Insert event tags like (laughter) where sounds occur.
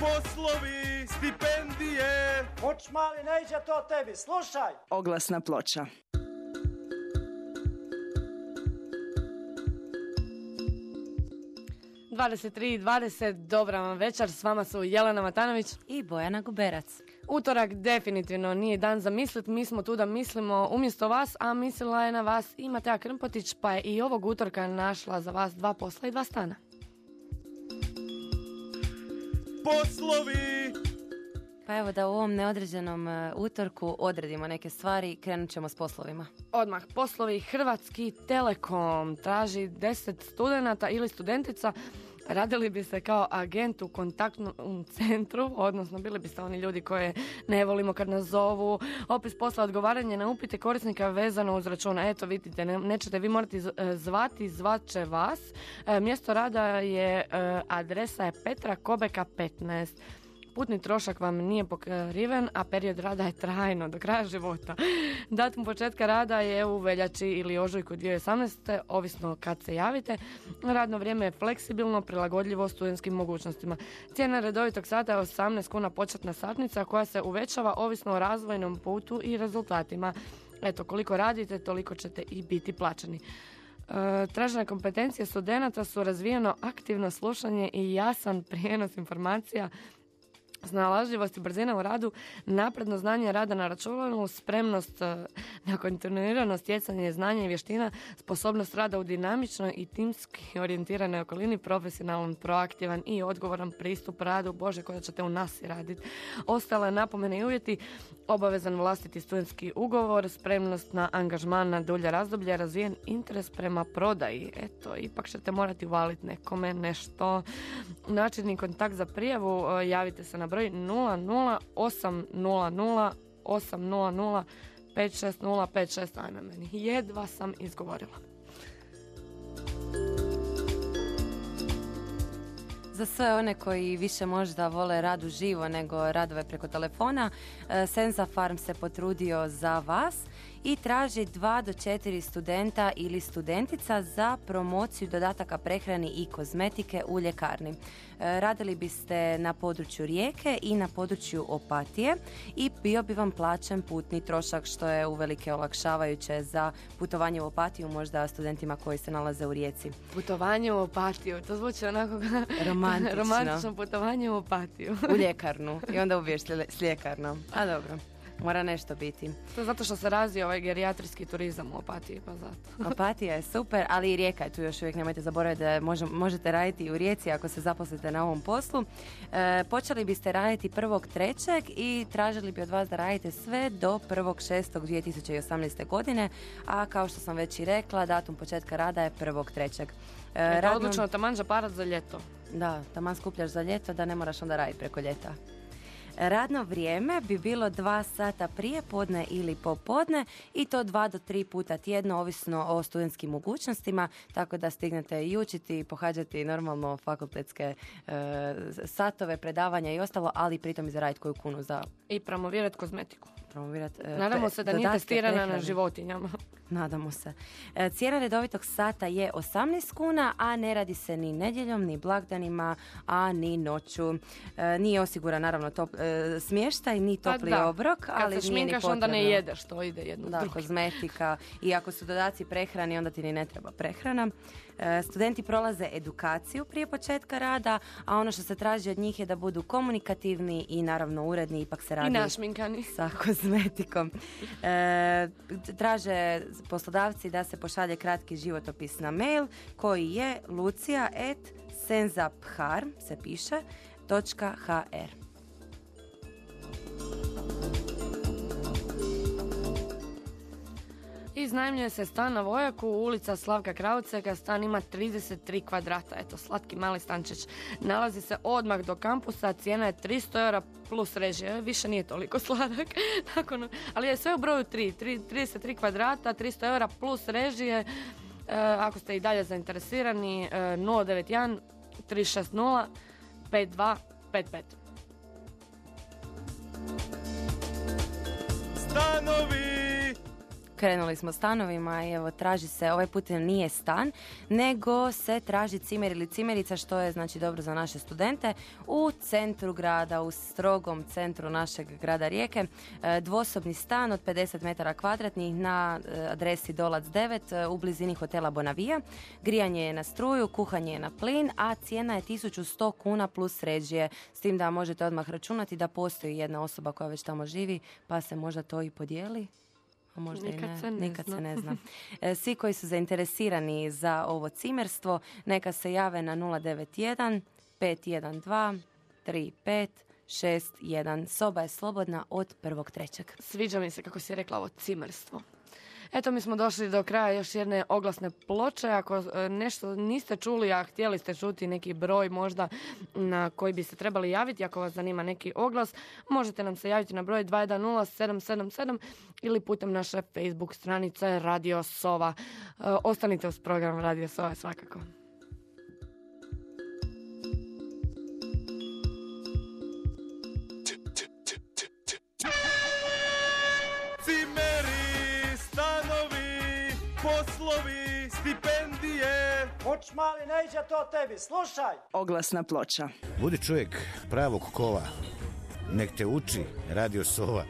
poslovi, stipendije. Uč mali, ne iđe to tebi, slušaj. Oglasna ploča. Dvadeset tri, dvadeset, dobra vam večer, s vama su Jelena Matanović. I Bojana Guberac. Utorak definitivno nije dan za mislit, mi smo tu da mislimo umjesto vas, a mislila je na vas i Matea Krmpotić, pa je i ovog utorka našla za vas dva posla i dva stana. Poslovi, Pa evo da u ovom neodređenom e, utorku odredimo neke stvari, krenut ćemo s poslovima. Odmah, poslovi Hrvatski Telekom traži 10 studenata ili studentica Radili bi se kao agent u kontaktnom centru, odnosno bili biste oni ljudi koje ne volimo kad nas zovu, opis posla odgovaranje na upite korisnika vezano uz računa. Eto vidite, ne, nećete vi morati e, zvati, zvat će vas. E, mjesto rada je, e, adresa je Petra Kobeka 15. Putni trošak vam nije pokriven, a period rada je trajno, do kraja života. Datum početka rada je u veljači ili ožujku 2018. ovisno kad se javite. Radno vrijeme je fleksibilno, prilagodljivo studentskim mogućnostima. Cijena redovitog sata je 18 kuna početna satnica koja se uvećava ovisno o razvojnom putu i rezultatima. Eto, koliko radite, toliko ćete i biti plaćeni. E, Tražene kompetencije studenata su razvijeno aktivno slušanje i jasan prijenos informacija Snalažljivost i brzina u radu, napredno znanje rada na računalu, spremnost e, na kontinuirano stjecanje znanja i vještina, sposobnost rada u dinamičnoj i timski orijentiranoj okolini, profesionalan, proaktivan i odgovoran pristup radu, bože koja ćete u nas raditi. Ostale napomene i uvjeti, obavezan vlastiti studentski ugovor, spremnost na angažman na dulje razdoblje, razvijen interes prema prodaji. Eto, ipak ćete morati uvaliti nekome nešto. Način i kontakt za prijavu, e, javite se na 00800 800 56056, ajme meni, jedva sam izgovorila. Za sve one koji više možda vole rad uživo nego radove preko telefona, e, Senza Farm se potrudio za vas i traži dva do četiri studenta ili studentica za promociju dodataka prehrani i kozmetike u ljekarni. E, Radili biste na području Rijeke i na području Opatije i bio bi vam plaćen putni trošak što je uvelike olakšavajuće za putovanje u Opatiju možda studentima koji se nalaze u Rijeci. Putovanje u Opatiju, to zvuči onako (laughs) Romantično. romantično putovanje u Opatiju. u ljekarnu i onda ubiješ s lje- s ljekarnom. A dobro, mora nešto biti. To je zato što se razvija ovaj gerijatrijski turizam u Opatiji, pa zato. (laughs) Opatija je super, ali i Rijeka je tu još uvijek, nemojte zaboraviti da može- možete raditi i u Rijeci ako se zaposlite na ovom poslu. E, počeli biste raditi 1.3. i tražili bi od vas da radite sve do 1.6.2018. godine, a kao što sam već i rekla, datum početka rada je 1.3. E, Eto, radno- odlično, taman parat za ljeto. Da, taman skupljaš za ljeto da ne moraš onda raditi preko ljeta. Radno vrijeme bi bilo dva sata prije podne ili popodne i to dva do tri puta tjedno, ovisno o studentskim mogućnostima, tako da stignete i učiti i pohađati normalno fakultetske e, satove, predavanja i ostalo, ali pritom i zaraditi koju kunu za I promovirati kozmetiku. Promovirati. e, Nadamo se da nije testirana na životinjama. (laughs) Nadamo se. E, Cijena redovitog sata je 18 kuna, a ne radi se ni nedjeljom, ni blagdanima, a ni noću. E, nije osiguran naravno top, smještaj, ni Pa topli da, obrok, Kad ali se nije ni onda ne jedeš, to ide jedno Da, kozmetika i ako su dodaci prehrani, onda ti ni ne treba prehrana. Studenti prolaze edukaciju prije početka rada, a ono što se traži od njih je da budu komunikativni i naravno uredni, ipak se I radi našminkani. sa kozmetikom. E, traže poslodavci da se pošalje kratki životopis na mail koji je lucija.senzaphr se piše .hr. Iznajmljuje se stan na Vojaku, ulica Slavka Kraucega, stan ima 33 kvadrata, eto, slatki mali stančić. Nalazi se odmah do kampusa, cijena je 300 eura plus režije, više nije toliko sladak, (laughs) nakon, ali je sve u broju 3, 3 33 kvadrata, 300 eura plus režije, E, ako ste i dalje zainteresirani, e, 091 360 5255. stanovi, krenuli smo stanovima i evo traži se, ovaj put nije stan, nego se traži cimer ili cimerica što je znači dobro za naše studente u centru grada, u strogom centru našeg grada Rijeke. E, dvosobni stan od 50 metara kvadratnih na e, adresi Dolac 9 e, u blizini hotela Bonavija. Grijanje je na struju, kuhanje je na plin, a cijena je 1100 kuna plus režije. S tim da možete odmah računati da postoji jedna osoba koja već tamo živi, pa se možda to i podijeli a možda Nikad i ne. se ne Nikad zna. se ne zna. (laughs) E, Svi koji su zainteresirani za ovo cimerstvo, neka se jave na 091 512 35 61. Soba je slobodna od prvog trećeg. Sviđa mi se kako si rekla ovo cimerstvo. Eto, mi smo došli do kraja još jedne oglasne ploče. Ako e, nešto niste čuli, a htjeli ste čuti neki broj možda na koji bi se trebali javiti, ako vas zanima neki oglas, možete nam se javiti na broj 210 ili putem naše Facebook stranice Radio Sova. E, Ostanite uz program Radio Sova svakako. Poslovi, stipendije. Uč mali, ne iđe to tebi. Slušaj. Oglasna ploča. Budi čovjek pravog kova. Nek te uči Radio Sova.